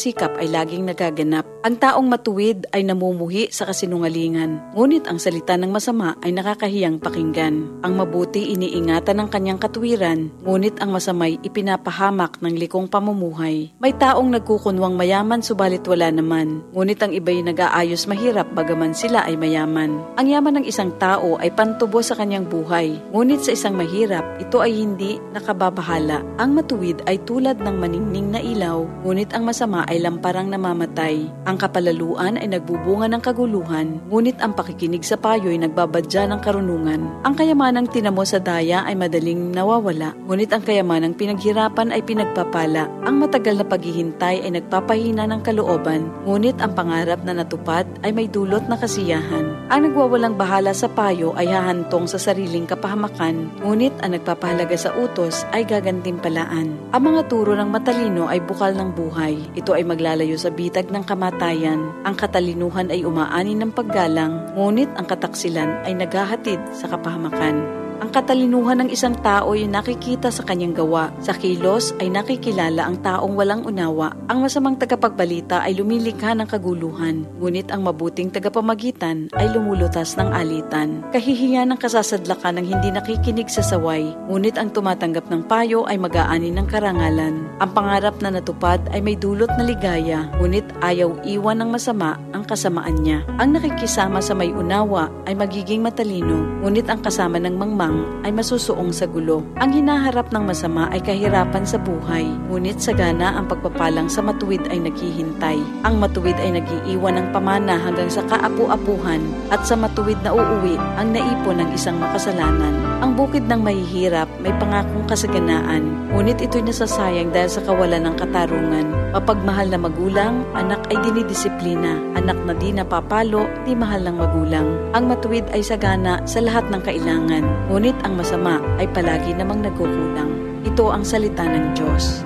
sikap ay laging nagaganap. Ang taong matuwid ay namumuhi sa kasinungalingan, ngunit ang salita ng masama ay nakakahiyang pakinggan. Ang mabuti iniingatan ng kanyang katuwiran, ngunit ang masamay ipinapahamak ng likong pamumuhay. May taong nagkukunwang mayaman subalit wala naman, ngunit ang iba'y nag-aayos mahirap bagaman sila ay mayaman. Ang yaman ng isang tao ay pantubo sa kanyang buhay, ngunit sa isang mahirap, ito ay hindi nakababahala. Ang matuwid ay tulad ng maningning na ilaw, ngunit ang masama ay lamparang namamatay. Ang kapalaluan ay nagbubunga ng kaguluhan, ngunit ang pakikinig sa payo ay nagbabadya ng karunungan. Ang kayamanang tinamo sa daya ay madaling nawawala, ngunit ang kayamanang pinaghirapan ay pinagpapala. Ang matagal na paghihintay ay nagpapahina ng kalooban, ngunit ang pangarap na natupad ay may dulot na kasiyahan. Ang nagwawalang bahala sa payo ay hahantong sa sariling kapahamakan, ngunit ang nagpapahalaga sa utos ay gagantimpalaan. Ang mga turo ng matalino ay bukal ng buhay. Ito ay maglalayo sa bitag ng kamatayan. Ang katalinuhan ay umaani ng paggalang, ngunit ang kataksilan ay naghahatid sa kapahamakan. Ang katalinuhan ng isang tao ay nakikita sa kanyang gawa. Sa kilos ay nakikilala ang taong walang unawa. Ang masamang tagapagbalita ay lumilikha ng kaguluhan, ngunit ang mabuting tagapamagitan ay lumulutas ng alitan. Kahihiyan ng kasasadlakan ng hindi nakikinig sa saway, ngunit ang tumatanggap ng payo ay mag-aani ng karangalan. Ang pangarap na natupad ay may dulot na ligaya, ngunit ayaw iwan ng masama ang kasamaan niya. Ang nakikisama sa may unawa ay magiging matalino, ngunit ang kasama ng mangmang ay masusuong sa gulo. Ang hinaharap ng masama ay kahirapan sa buhay, ngunit sagana ang pagpapalang sa matuwid ay naghihintay. Ang matuwid ay nagiiwan ng pamana hanggang sa kaapu-apuhan at sa matuwid na uuwi ang naipon ng isang makasalanan. Ang bukid ng mahihirap may pangakong kasaganaan, ngunit ito'y nasasayang dahil sa kawalan ng katarungan. Mapagmahal na magulang, anak ay dinidisiplina. Anak na di napapalo, di mahal ng magulang. Ang matuwid ay sagana sa lahat ng kailangan, ngunit ang masama ay palagi namang nagkukulang. Ito ang salita ng Diyos.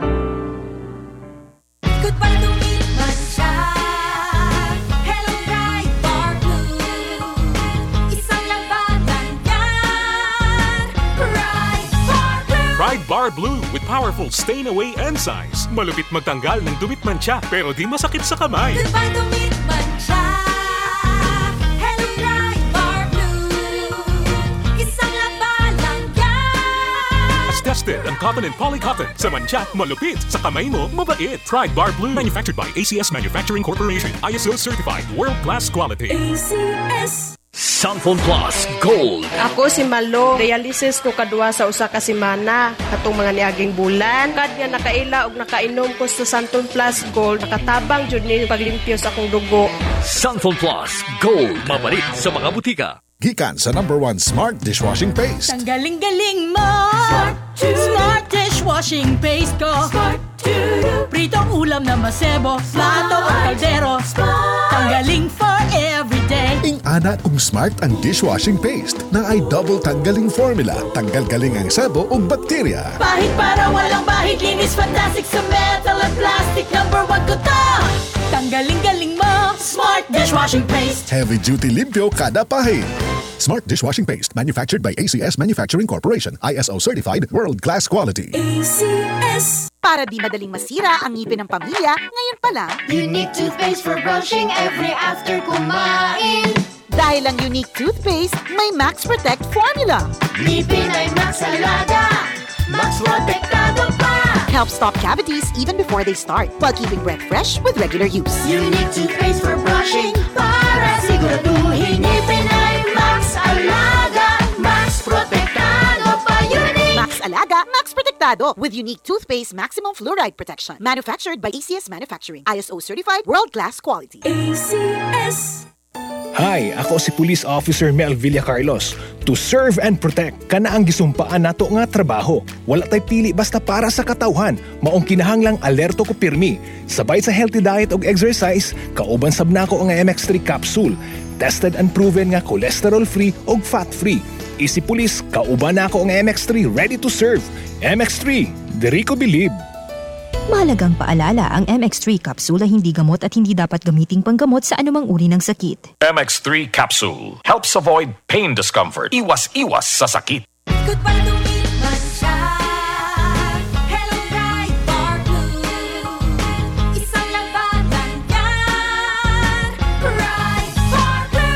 Pride Bar Blue with powerful stain-away enzymes. Malupit magtanggal ng dumit mancha pero di masakit sa kamay. Goodbye tested ang cotton and polycotton. Sa mancha, malupit. Sa kamay mo, mabait. Pride Bar Blue. Manufactured by ACS Manufacturing Corporation. ISO certified. World-class quality. ACS. Sunphone Plus Gold. Ako si Malo, dialysis ko kadua sa usa ka semana katong mga niaging bulan. Kad nga nakaila og nakainom ko sa Santon Plus Gold, nakatabang jud ni paglimpyo sa akong dugo. Sunphone Plus Gold. Mabalit sa mga butika. Gikan sa number one smart dishwashing paste. Ang galing-galing mo! Smart, dishwashing paste ko! Smart to you. Pritong ulam na masebo, plato o kaldero. Tanggaling for everyday. Ing ana kung smart ang dishwashing paste na ay double tanggaling formula. Tanggal galing ang sebo o bakterya. Bahid para walang bahid, linis fantastic sa metal at plastic. Number one ko to! Tanggaling-galing mo! Smart dishwashing paste. Heavy duty limpyo kada pahid. Smart dishwashing paste manufactured by ACS Manufacturing Corporation. ISO certified world class quality. ACS. Para di madaling masira ang ngipin ng pamilya, ngayon pa lang, Unique toothpaste for brushing every after kumain. dahil ang unique toothpaste, may Max Protect formula. Ngipin ay Max Alaga. Max Protektado pa. Helps stop cavities even before they start, while keeping breath fresh with regular use. Unique toothpaste for brushing para siguraduhin ngipin ay Max Alaga. Max Protektado pa unique. Max Alaga, Max Protectado with unique toothpaste maximum fluoride protection. Manufactured by ACS Manufacturing. ISO certified world-class quality. ACS. Hi, ako si Police Officer Mel Villacarlos. To serve and protect, kana ang gisumpaan nato nga trabaho. Wala tay pili basta para sa katawhan. Maong kinahanglang alerto ko pirmi. Sabay sa healthy diet og exercise, kauban sab nako ang MX3 capsule. Tested and proven nga cholesterol-free og fat-free. Isi Police, kauban nako ang MX3 ready to serve. MX3, diri ko believe. Mahalagang paalala, ang MX3 capsule ay hindi gamot at hindi dapat gamiting panggamot sa anumang uri ng sakit. MX3 capsule helps avoid pain discomfort. Iwas-iwas sa sakit. Goodbye,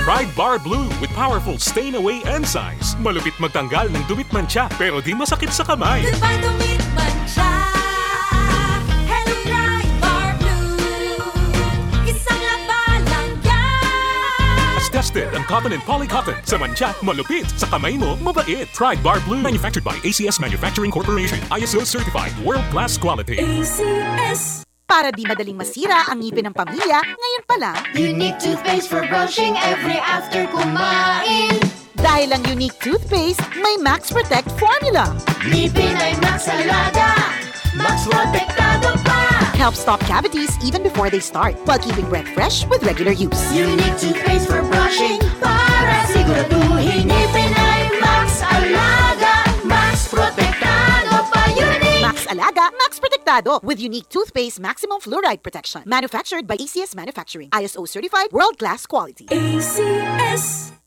Pride Bar Blue with powerful stain-away enzymes. Malupit magtanggal ng dumit man siya pero di masakit sa kamay. Goodbye, tested ang cotton and polycotton. Sa mancha, malupit. Sa kamay mo, mabait. Tried Bar Blue. Manufactured by ACS Manufacturing Corporation. ISO certified. World class quality. ACS Para di madaling masira ang ngipin ng pamilya, ngayon pa lang, Unique toothpaste for brushing every after kumain. dahil ang unique toothpaste, may Max Protect formula. Ngipin ay Max Alaga. Max Protektado pa. Help stop cavities even before they start, while keeping breath fresh with regular use. Unique toothpaste for brushing para siguraduhin ngipin ay Max Alaga. Max Protektado pa. Unique. Max Alaga, Max Protectado with unique toothpaste maximum fluoride protection. Manufactured by ACS Manufacturing. ISO certified world class quality. ACS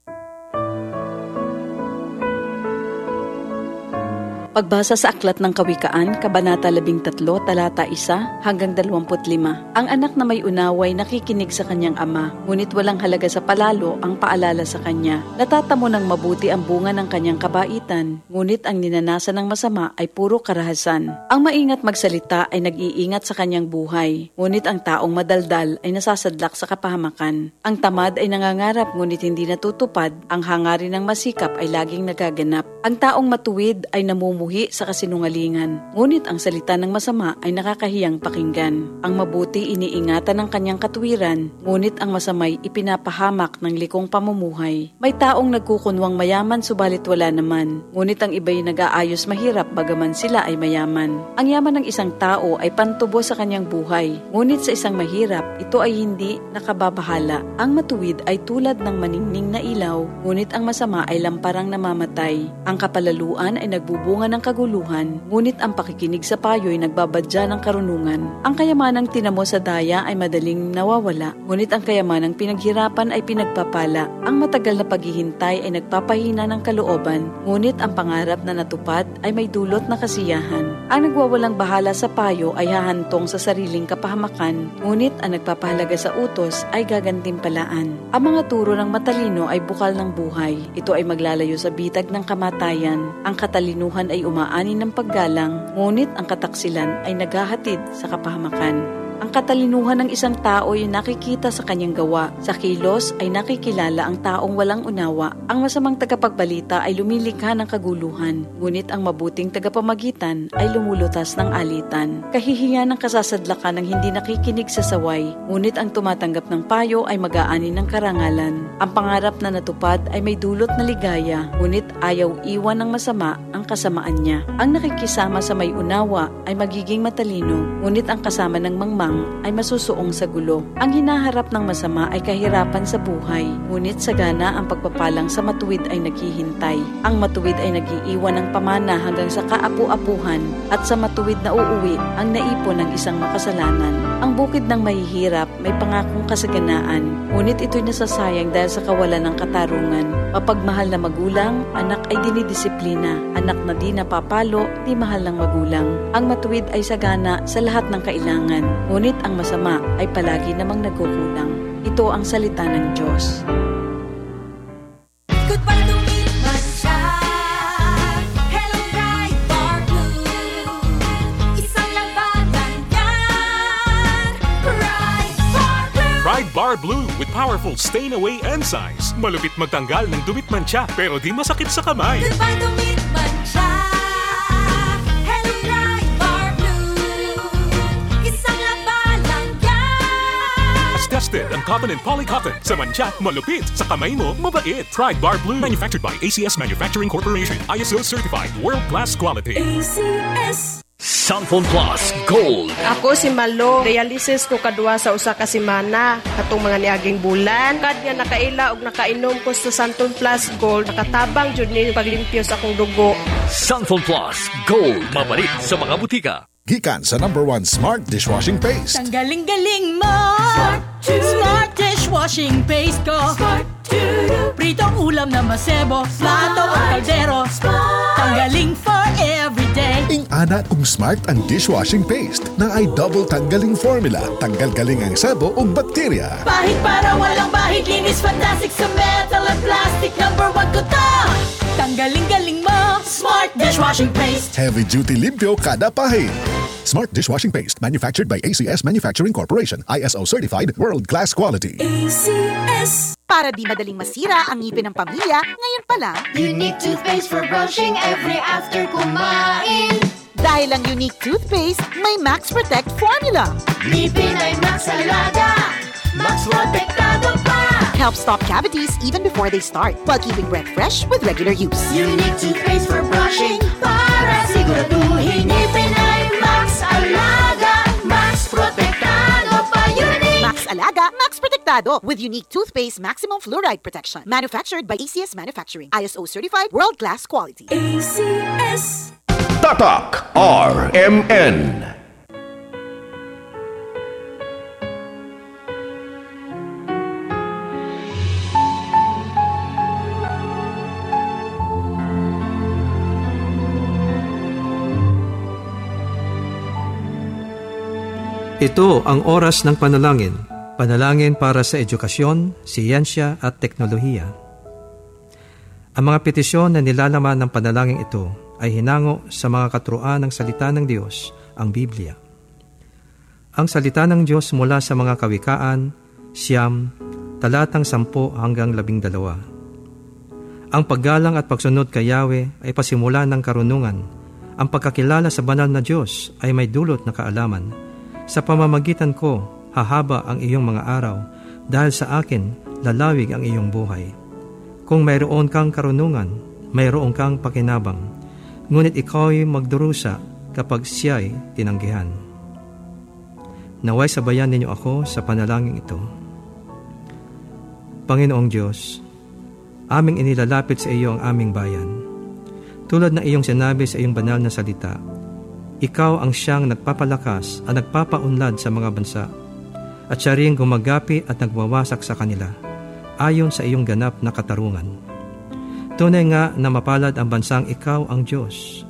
Pagbasa sa Aklat ng Kawikaan, Kabanata 13, Talata 1 hanggang 25. Ang anak na may unaway nakikinig sa kanyang ama, ngunit walang halaga sa palalo ang paalala sa kanya. Natatamo ng mabuti ang bunga ng kanyang kabaitan, ngunit ang ninanasan ng masama ay puro karahasan. Ang maingat magsalita ay nag-iingat sa kanyang buhay, ngunit ang taong madaldal ay nasasadlak sa kapahamakan. Ang tamad ay nangangarap ngunit hindi natutupad, ang hangarin ng masikap ay laging nagaganap. Ang taong matuwid ay namumuhay sa kasinungalingan, ngunit ang salita ng masama ay nakakahiyang pakinggan. Ang mabuti iniingatan ng kanyang katuwiran, ngunit ang masamay ipinapahamak ng likong pamumuhay. May taong nagkukunwang mayaman subalit wala naman, ngunit ang iba'y nag-aayos mahirap bagaman sila ay mayaman. Ang yaman ng isang tao ay pantubo sa kanyang buhay, ngunit sa isang mahirap, ito ay hindi nakababahala. Ang matuwid ay tulad ng maningning na ilaw, ngunit ang masama ay lamparang namamatay. Ang kapalaluan ay nagbubunga ng kaguluhan, ngunit ang pakikinig sa payo ay nagbabadya ng karunungan. Ang kayamanang tinamo sa daya ay madaling nawawala, ngunit ang kayamanang pinaghirapan ay pinagpapala. Ang matagal na paghihintay ay nagpapahina ng kalooban, ngunit ang pangarap na natupad ay may dulot na kasiyahan. Ang nagwawalang bahala sa payo ay hahantong sa sariling kapahamakan, ngunit ang nagpapahalaga sa utos ay gagantimpalaan. Ang mga turo ng matalino ay bukal ng buhay. Ito ay maglalayo sa bitag ng kamatayan. Ang katalinuhan ay umaani ng paggalang, ngunit ang kataksilan ay naghahatid sa kapahamakan. Ang katalinuhan ng isang tao ay nakikita sa kanyang gawa. Sa kilos ay nakikilala ang taong walang unawa. Ang masamang tagapagbalita ay lumilikha ng kaguluhan, ngunit ang mabuting tagapamagitan ay lumulutas ng alitan. Kahihiyan ng kasasadlakan ng hindi nakikinig sa saway, ngunit ang tumatanggap ng payo ay mag-aani ng karangalan. Ang pangarap na natupad ay may dulot na ligaya, ngunit ayaw iwan ng masama ang kasamaan niya. Ang nakikisama sa may unawa ay magiging matalino, ngunit ang kasama ng mangmang ay masusuong sa gulo. Ang hinaharap ng masama ay kahirapan sa buhay, ngunit sagana ang pagpapalang sa matuwid ay naghihintay. Ang matuwid ay nagiiwan ng pamana hanggang sa kaapu-apuhan at sa matuwid na uuwi ang naipon ng isang makasalanan. Ang bukid ng mahihirap may pangakong kasaganaan, ngunit ito'y nasasayang dahil sa kawalan ng katarungan. Mapagmahal na magulang, anak ay dinidisiplina. Anak na di napapalo, di mahal ng magulang. Ang matuwid ay sagana sa lahat ng kailangan, ngunit ang masama ay palagi namang nagkukulang. Ito ang salita ng Diyos. Goodbye Bar Blue Pride Bar Blue with powerful stain away enzymes. Malupit magtanggal ng dumit mancha pero di masakit sa kamay. Goodbye Dumit tested ang cotton and polycotton. Sa mancha, malupit. Sa kamay mo, mabait. Pride Bar Blue. Manufactured by ACS Manufacturing Corporation. ISO certified. World class quality. ACS Sunphone Plus Gold. Ako si Malo, dialysis ko kadua sa usa ka semana. Katong mga niaging bulan, kad nga nakaila og nakainom ko sa Santon Plus Gold, nakatabang jud ni paglimpyo sa akong dugo. Sunphone Plus Gold. Mabalit sa mga butika. Gikan sa number one smart dishwashing paste. Ang galing-galing mo. Smart, Smart dishwashing paste ko. Smart Pritong ulam na masebo. Plato o kaldero. Tanggaling for everyday Ing ana kung smart ang dishwashing paste na ay double tanggaling formula. Tanggal galing ang sabo o bakterya. Bahid para walang bahid Linis fantastic sa metal at plastic. Number one ko to. Tanggaling-galing mo Smart dishwashing paste Heavy duty limpyo kada pahid. Smart dishwashing paste manufactured by ACS Manufacturing Corporation. ISO certified world class quality. ACS Para di madaling masira ang ngipin ng pamilya, ngayon pa lang, Unique toothpaste for brushing every after kumain. dahil ang unique toothpaste, may Max Protect formula. Ngipin ay Max Alaga. Max Protektado pa. Helps stop cavities even before they start, while keeping breath fresh with regular use. Unique toothpaste for brushing para siguraduhin ngipin ay Max Alaga. Max Protektado pa. Unique. Eh. Max Alaga, Max Protectado with unique toothpaste maximum fluoride protection. Manufactured by ACS Manufacturing. ISO certified world class quality. ACS Tatak RMN. Ito ang oras ng panalangin. Panalangin para sa edukasyon, siyensya at teknolohiya. Ang mga petisyon na nilalaman ng panalangin ito ay hinango sa mga katruan ng salita ng Diyos, ang Biblia. Ang salita ng Diyos mula sa mga kawikaan, siyam, talatang sampo hanggang labing dalawa. Ang paggalang at pagsunod kay Yahweh ay pasimula ng karunungan. Ang pagkakilala sa banal na Diyos ay may dulot na kaalaman. Sa pamamagitan ko, hahaba ang iyong mga araw, dahil sa akin, lalawig ang iyong buhay. Kung mayroon kang karunungan, mayroon kang pakinabang, ngunit ikaw'y magdurusa kapag siya'y tinanggihan. Naway sabayan ninyo ako sa panalangin ito. Panginoong Diyos, aming inilalapit sa iyo ang aming bayan. Tulad na iyong sinabi sa iyong banal na salita, ikaw ang siyang nagpapalakas at nagpapaunlad sa mga bansa, at siya rin gumagapi at nagwawasak sa kanila, ayon sa iyong ganap na katarungan. Tunay nga na mapalad ang bansang ikaw ang Diyos.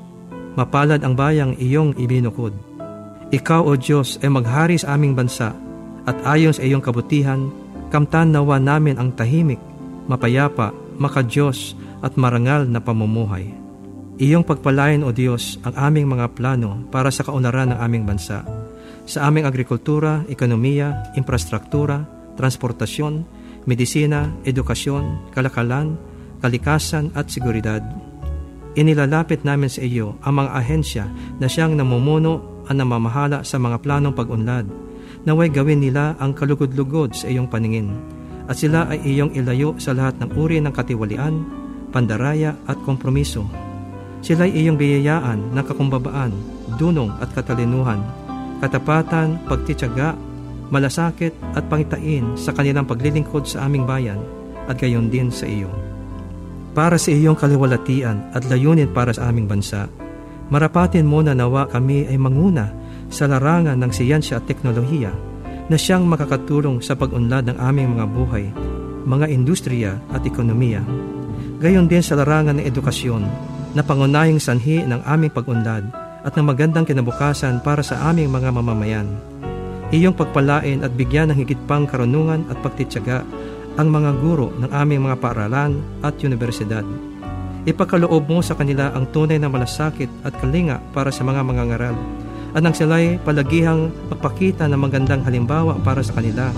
Mapalad ang bayang iyong ibinukod. Ikaw o Diyos ay maghari sa aming bansa at ayon sa iyong kabutihan, kamtan nawa namin ang tahimik, mapayapa, makadiyos at marangal na pamumuhay. Iyong pagpalain o Diyos ang aming mga plano para sa kaunlaran ng aming bansa. Sa aming agrikultura, ekonomiya, infrastruktura, transportasyon, medisina, edukasyon, kalakalan, kalikasan at seguridad. Inilalapit namin sa iyo ang mga ahensya na siyang namumuno at namamahala sa mga planong pag-unlad. Naway gawin nila ang kalugod-lugod sa iyong paningin at sila ay iyong ilayo sa lahat ng uri ng katiwalian, pandaraya at kompromiso. Sila ay iyong biyayaan ng kakumbabaan, dunong at katalinuhan, katapatan, pagtityaga, malasakit at pangitain sa kanilang paglilingkod sa aming bayan at gayon din sa iyo. Para sa iyong kaliwalatian at layunin para sa aming bansa, marapatin mo na nawa kami ay manguna sa larangan ng siyensya at teknolohiya na siyang makakatulong sa pag-unlad ng aming mga buhay, mga industriya at ekonomiya. Gayon din sa larangan ng edukasyon na pangunahing sanhi ng aming pag-unlad at ng magandang kinabukasan para sa aming mga mamamayan. Iyong pagpalain at bigyan ng higit pang karunungan at pagtityaga ang mga guro ng aming mga paaralan at universidad. Ipakaloob mo sa kanila ang tunay na malasakit at kalinga para sa mga mangangaral at nang sila'y palagihang magpakita ng magandang halimbawa para sa kanila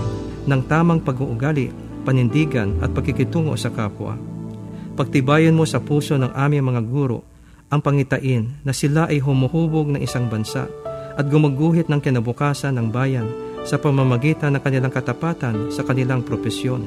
ng tamang pag-uugali, panindigan at pagkikitungo sa kapwa. Pagtibayan mo sa puso ng aming mga guro ang pangitain na sila ay humuhubog ng isang bansa at gumaguhit ng kinabukasan ng bayan sa pamamagitan ng kanilang katapatan sa kanilang propesyon.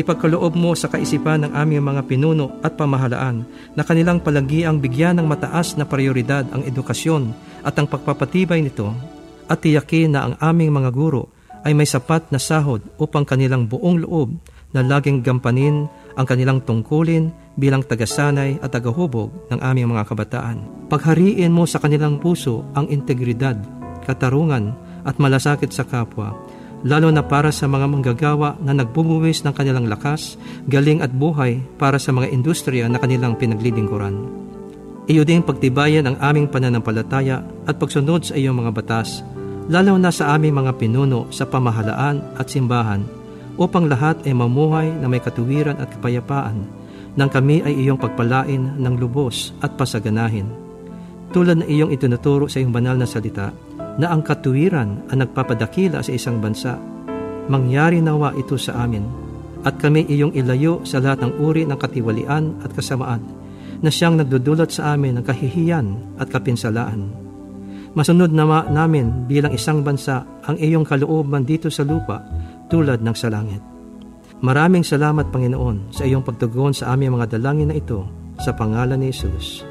Ipagkaloob mo sa kaisipan ng aming mga pinuno at pamahalaan na kanilang palagiang bigyan ng mataas na prioridad ang edukasyon at ang pagpapatibay nito at tiyakin na ang aming mga guro ay may sapat na sahod upang kanilang buong loob na laging gampanin ang kanilang tungkulin bilang tagasanay at tagahubog ng aming mga kabataan. Paghariin mo sa kanilang puso ang integridad, katarungan at malasakit sa kapwa lalo na para sa mga manggagawa na nagbubuwis ng kanilang lakas, galing at buhay para sa mga industriya na kanilang pinaglilingkuran. Iyo din pagtibayan ang aming pananampalataya at pagsunod sa iyong mga batas, lalo na sa aming mga pinuno sa pamahalaan at simbahan, upang lahat ay mamuhay na may katuwiran at kapayapaan, nang kami ay iyong pagpalain ng lubos at pasaganahin. Tulad na iyong itinuturo sa iyong banal na salita, na ang katuwiran ang nagpapadakila sa isang bansa. Mangyari nawa ito sa amin, at kami iyong ilayo sa lahat ng uri ng katiwalian at kasamaan, na siyang nagdudulot sa amin ng kahihiyan at kapinsalaan. Masunod nawa namin bilang isang bansa ang iyong kalooban dito sa lupa tulad ng sa langit. Maraming salamat Panginoon sa iyong pagtugon sa aming mga dalangin na ito sa pangalan ni Jesus.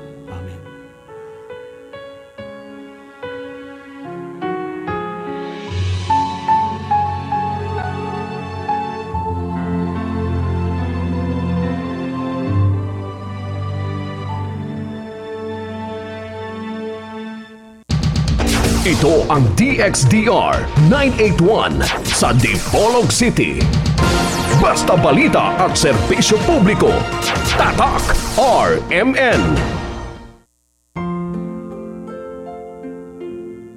Ang DXDR 981 sa Dipolog City. Basta balita at serbisyo publiko. Tatak RMN.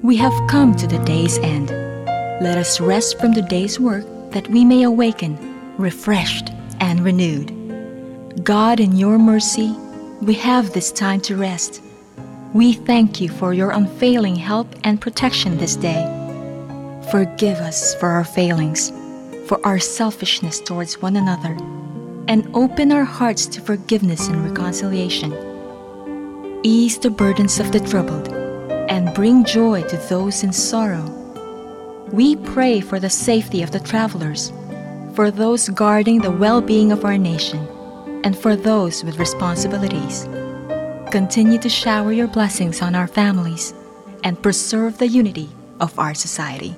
We have come to the day's end. Let us rest from the day's work that we may awaken, refreshed and renewed. God, in your mercy, we have this time to rest. We thank you for your unfailing help and protection this day. Forgive us for our failings, for our selfishness towards one another, and open our hearts to forgiveness and reconciliation. Ease the burdens of the troubled and bring joy to those in sorrow. We pray for the safety of the travelers, for those guarding the well being of our nation, and for those with responsibilities. Continue to shower your blessings on our families and preserve the unity of our society.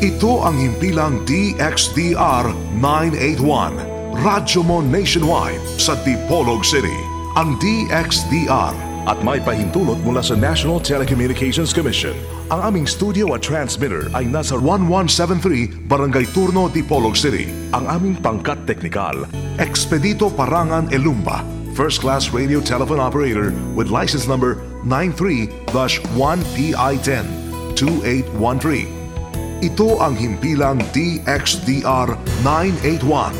Ito ang himpilang DXDR 981, Radyo mo nationwide sa Dipolog City. Ang DXDR at may pahintulot mula sa National Telecommunications Commission. Ang aming studio at transmitter ay nasa 1173 Barangay Turno, Dipolog City. Ang aming pangkat teknikal, Expedito Parangan Elumba, First Class Radio Telephone Operator with license number 93-1PI10 2813. Ito ang himpilang DXDR 981,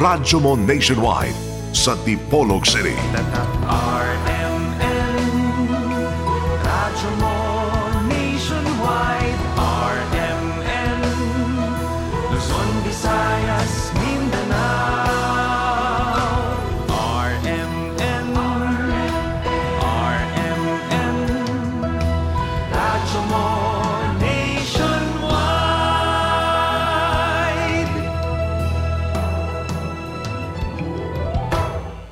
Radyo mo nationwide sa Dipolog City.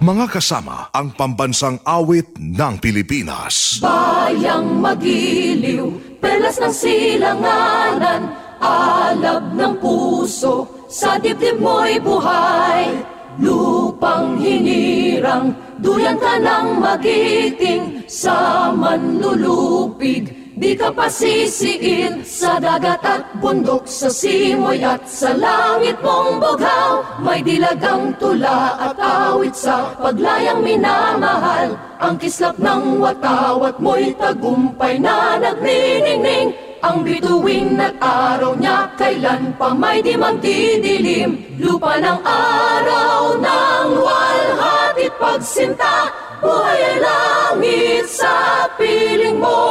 Mga kasama ang pambansang awit ng Pilipinas. Bayang magiliw, perlas ng silanganan, alab ng puso, sa dibdib mo'y buhay. Lupang hinirang, duyan ka ng magiting, sa manlulupig, di ka pasisiin, sa dagat at bundok, sa simoy at sa langit mong bughaw. May dilagang tula at awit sa paglayang minamahal, ang kislap ng watawat mo'y tagumpay na nagniningning. Ang bituin at araw niya kailan pa may di magdidilim Lupa ng araw ng walhatit pagsinta Buhay ay langit sa piling mo.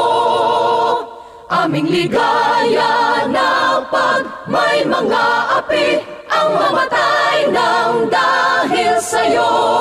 Aming ligaya na pag may mga api Ang mamatay ng dahil sa'yo